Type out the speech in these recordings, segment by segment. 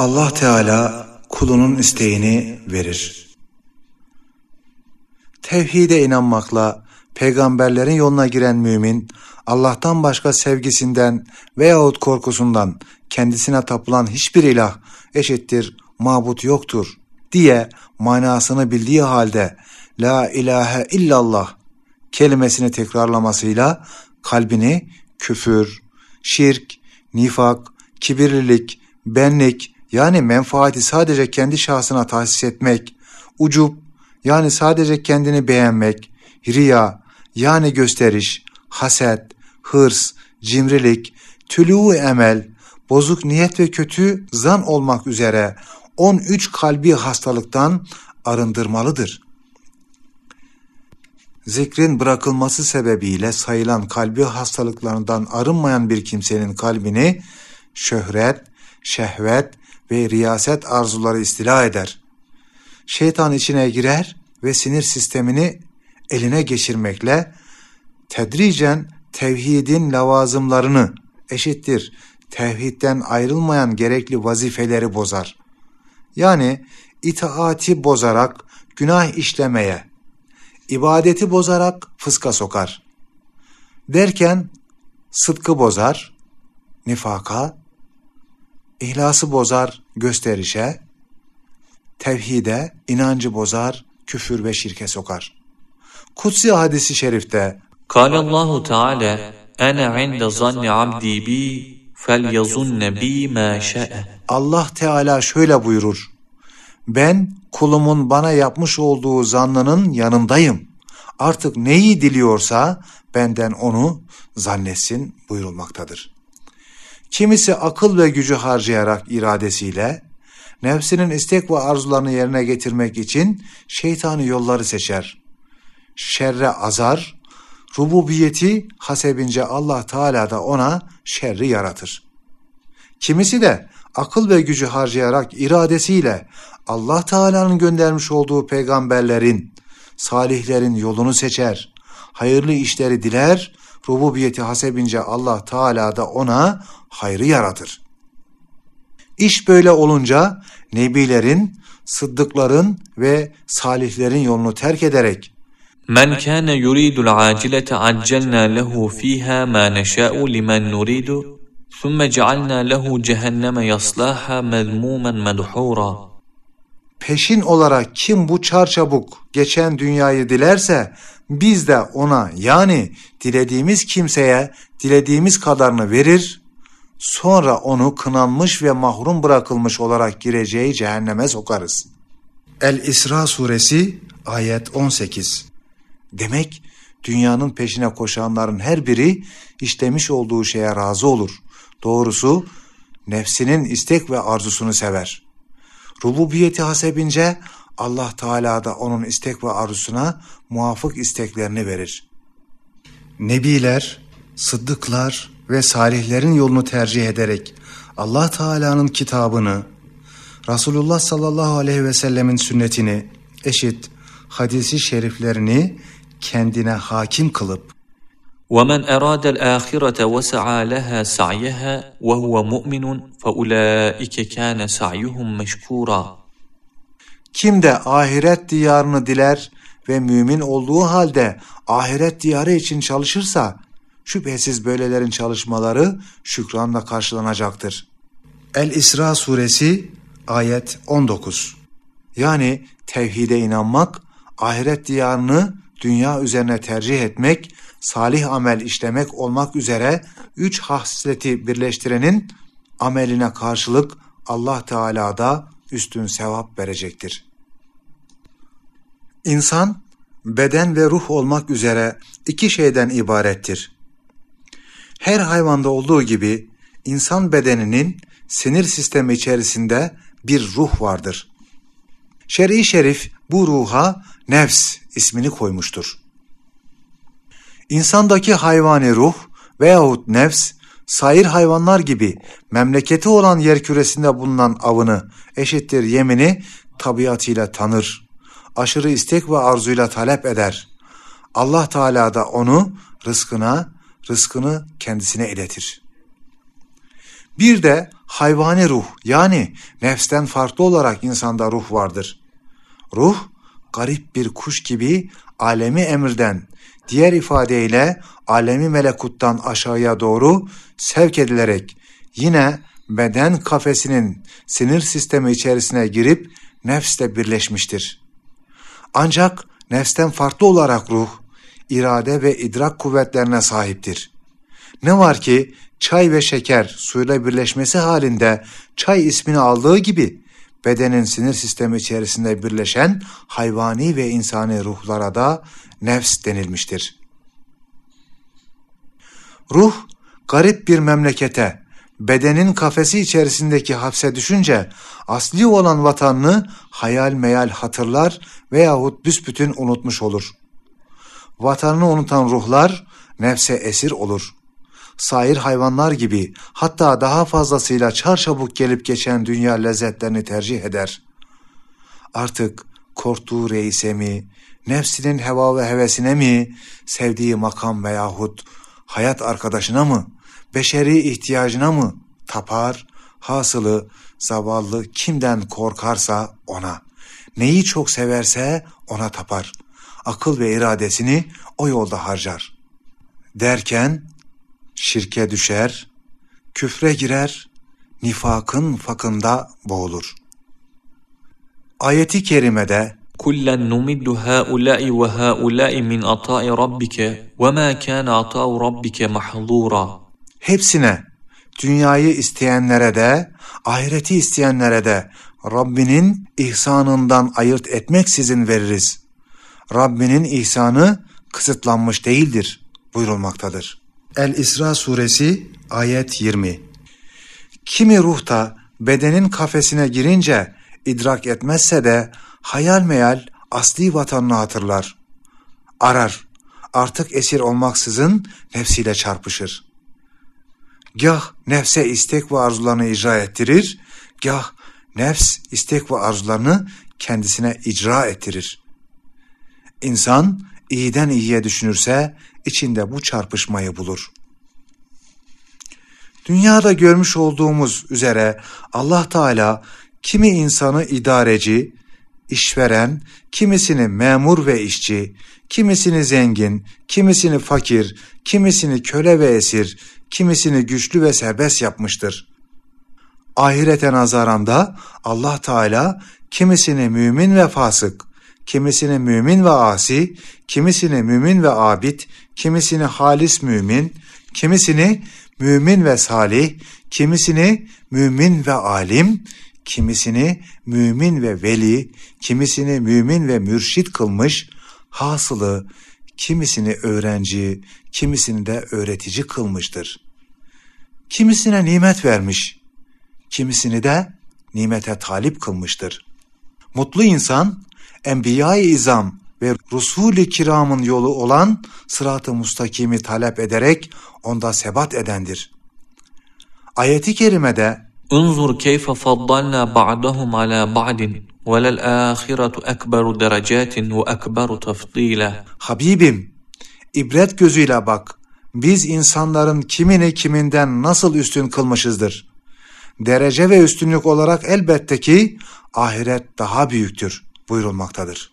Allah Teala kulunun isteğini verir. Tevhide inanmakla peygamberlerin yoluna giren mümin, Allah'tan başka sevgisinden veyahut korkusundan kendisine tapılan hiçbir ilah eşittir, mabut yoktur diye manasını bildiği halde La ilahe illallah kelimesini tekrarlamasıyla kalbini küfür, şirk, nifak, kibirlilik, benlik yani menfaati sadece kendi şahsına tahsis etmek, ucup yani sadece kendini beğenmek, riya yani gösteriş, haset, hırs, cimrilik, tülû emel, bozuk niyet ve kötü zan olmak üzere 13 kalbi hastalıktan arındırmalıdır. Zikrin bırakılması sebebiyle sayılan kalbi hastalıklarından arınmayan bir kimsenin kalbini şöhret, şehvet ve riyaset arzuları istila eder. Şeytan içine girer ve sinir sistemini eline geçirmekle tedricen tevhidin lavazımlarını eşittir tevhidden ayrılmayan gerekli vazifeleri bozar. Yani itaati bozarak günah işlemeye, ibadeti bozarak fıska sokar. Derken sıdkı bozar, nifaka, ihlası bozar gösterişe, tevhide, inancı bozar, küfür ve şirke sokar. Kutsi hadisi şerifte قال الله تعالى أنا عند ظن عبدي بي فليظن بي ما شاء Allah Teala şöyle buyurur. Ben kulumun bana yapmış olduğu zannının yanındayım. Artık neyi diliyorsa benden onu zannetsin buyurulmaktadır. Kimisi akıl ve gücü harcayarak iradesiyle, nefsinin istek ve arzularını yerine getirmek için şeytani yolları seçer. Şerre azar, rububiyeti hasebince Allah Teala da ona şerri yaratır. Kimisi de akıl ve gücü harcayarak iradesiyle Allah Teala'nın göndermiş olduğu peygamberlerin, salihlerin yolunu seçer. Hayırlı işleri diler, rububiyeti hasebince Allah Teala da ona hayrı yaratır. İş böyle olunca nebilerin, sıddıkların ve salihlerin yolunu terk ederek من كان يريد العاجلة عجلنا له فيها ما نشاء لمن نريد ثم جعلنا له جهنم يصلاها مذموما مدحورا peşin olarak kim bu çarçabuk geçen dünyayı dilerse biz de ona yani dilediğimiz kimseye dilediğimiz kadarını verir sonra onu kınanmış ve mahrum bırakılmış olarak gireceği cehenneme sokarız. El-İsra suresi ayet 18 Demek dünyanın peşine koşanların her biri işlemiş olduğu şeye razı olur. Doğrusu nefsinin istek ve arzusunu sever. Rububiyeti hasebince Allah Teala da onun istek ve arzusuna muafık isteklerini verir. Nebiler, sıddıklar ve salihlerin yolunu tercih ederek Allah Teala'nın kitabını, Resulullah sallallahu aleyhi ve sellemin sünnetini, eşit hadisi şeriflerini kendine hakim kılıp ومن أراد الآخرة وسعى لها سعيها وهو مؤمن فأولئك كان سعيهم مشكورا kim de ahiret diyarını diler ve mümin olduğu halde ahiret diyarı için çalışırsa şüphesiz böylelerin çalışmaları şükranla karşılanacaktır. El-İsra suresi ayet 19 Yani tevhide inanmak, ahiret diyarını dünya üzerine tercih etmek, salih amel işlemek olmak üzere üç hasleti birleştirenin ameline karşılık Allah Teala da üstün sevap verecektir. İnsan beden ve ruh olmak üzere iki şeyden ibarettir. Her hayvanda olduğu gibi insan bedeninin sinir sistemi içerisinde bir ruh vardır. Şer'i şerif bu ruha nefs ismini koymuştur. İnsandaki hayvani ruh veyahut nefs, sair hayvanlar gibi memleketi olan yer küresinde bulunan avını eşittir yemini tabiatıyla tanır. Aşırı istek ve arzuyla talep eder. Allah Teala da onu rızkına, rızkını kendisine iletir. Bir de hayvani ruh yani nefsten farklı olarak insanda ruh vardır. Ruh garip bir kuş gibi alemi emirden, diğer ifadeyle alemi melekuttan aşağıya doğru sevk edilerek yine beden kafesinin sinir sistemi içerisine girip nefsle birleşmiştir. Ancak nefsten farklı olarak ruh, irade ve idrak kuvvetlerine sahiptir. Ne var ki çay ve şeker suyla birleşmesi halinde çay ismini aldığı gibi bedenin sinir sistemi içerisinde birleşen hayvani ve insani ruhlara da nefs denilmiştir. Ruh garip bir memlekete, bedenin kafesi içerisindeki hapse düşünce asli olan vatanını hayal meyal hatırlar veyahut büsbütün unutmuş olur. Vatanını unutan ruhlar nefse esir olur. Sair hayvanlar gibi hatta daha fazlasıyla çarçabuk gelip geçen dünya lezzetlerini tercih eder. Artık korktuğu reise mi, nefsinin heva ve hevesine mi, sevdiği makam veyahut hayat arkadaşına mı, beşeri ihtiyacına mı tapar, hasılı zavallı kimden korkarsa ona, neyi çok severse ona tapar, akıl ve iradesini o yolda harcar. Derken şirke düşer, küfre girer, nifakın fakında boğulur. Ayeti kerimede kullen numiddu haula'i ve haula'i min ata'i rabbike ve ma kana ata'u rabbike mahzura. Hepsine dünyayı isteyenlere de ahireti isteyenlere de Rabbinin ihsanından ayırt etmek sizin veririz. Rabbinin ihsanı kısıtlanmış değildir buyurulmaktadır. El-İsra suresi ayet 20 Kimi ruhta bedenin kafesine girince idrak etmezse de hayal meyal asli vatanını hatırlar. Arar, artık esir olmaksızın nefsiyle çarpışır. Gah nefse istek ve arzularını icra ettirir, gah nefs istek ve arzularını kendisine icra ettirir. İnsan iyiden iyiye düşünürse içinde bu çarpışmayı bulur. Dünyada görmüş olduğumuz üzere Allah Teala kimi insanı idareci, işveren, kimisini memur ve işçi, kimisini zengin, kimisini fakir, kimisini köle ve esir, kimisini güçlü ve serbest yapmıştır. Ahirete nazaranda Allah Teala kimisini mümin ve fasık, kimisini mümin ve asi, kimisini mümin ve abid, kimisini halis mümin, kimisini mümin ve salih, kimisini mümin ve alim, kimisini mümin ve veli, kimisini mümin ve mürşit kılmış, hasılı kimisini öğrenci, kimisini de öğretici kılmıştır. Kimisine nimet vermiş, kimisini de nimete talip kılmıştır. Mutlu insan, Enbiya-i İzam ve Resul-i Kiram'ın yolu olan sırat-ı mustakimi talep ederek onda sebat edendir. Ayeti kerimede Unzur keyfe faddalna ba'dahum ala ba'din ve lel ahiretu ekberu derecatin ve ekberu tafdila. Habibim, ibret gözüyle bak. Biz insanların kimini kiminden nasıl üstün kılmışızdır. Derece ve üstünlük olarak elbette ki ahiret daha büyüktür buyurulmaktadır.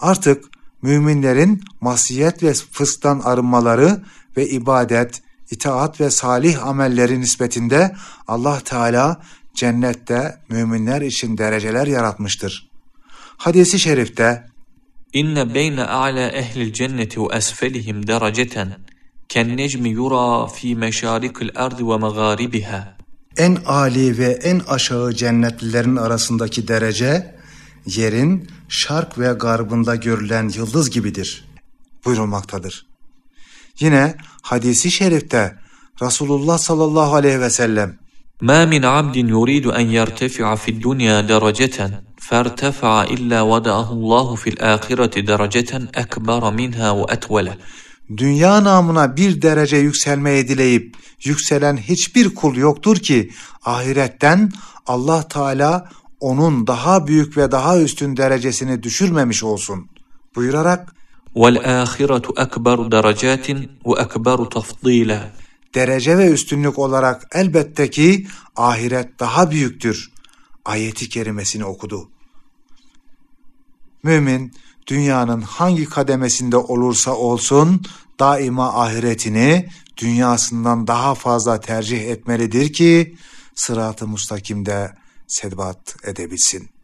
Artık müminlerin masiyet ve fısktan arınmaları ve ibadet, itaat ve salih amelleri nispetinde Allah Teala cennette müminler için dereceler yaratmıştır. Hadisi şerifte İnne beyne a'la ehlil cenneti ve esfelihim dereceten ken necmi yura fi meşarikil ardı ve mağaribiha en âli ve en aşağı cennetlilerin arasındaki derece yerin şark ve garbında görülen yıldız gibidir buyurulmaktadır. Yine hadisi şerifte Resulullah sallallahu aleyhi ve sellem ما من عبد يريد أن يرتفع في الدنيا درجة فارتفع إلا وضعه الله في الآخرة درجة أكبر منها وأتوله dünya namına bir derece yükselmeyi dileyip yükselen hiçbir kul yoktur ki ahiretten Allah Teala onun daha büyük ve daha üstün derecesini düşürmemiş olsun buyurarak والآخرة أكبر درجات وأكبر تفضيلا derece ve üstünlük olarak elbette ki ahiret daha büyüktür. Ayeti kerimesini okudu. Mümin dünyanın hangi kademesinde olursa olsun daima ahiretini dünyasından daha fazla tercih etmelidir ki sırat-ı mustakimde sebat edebilsin.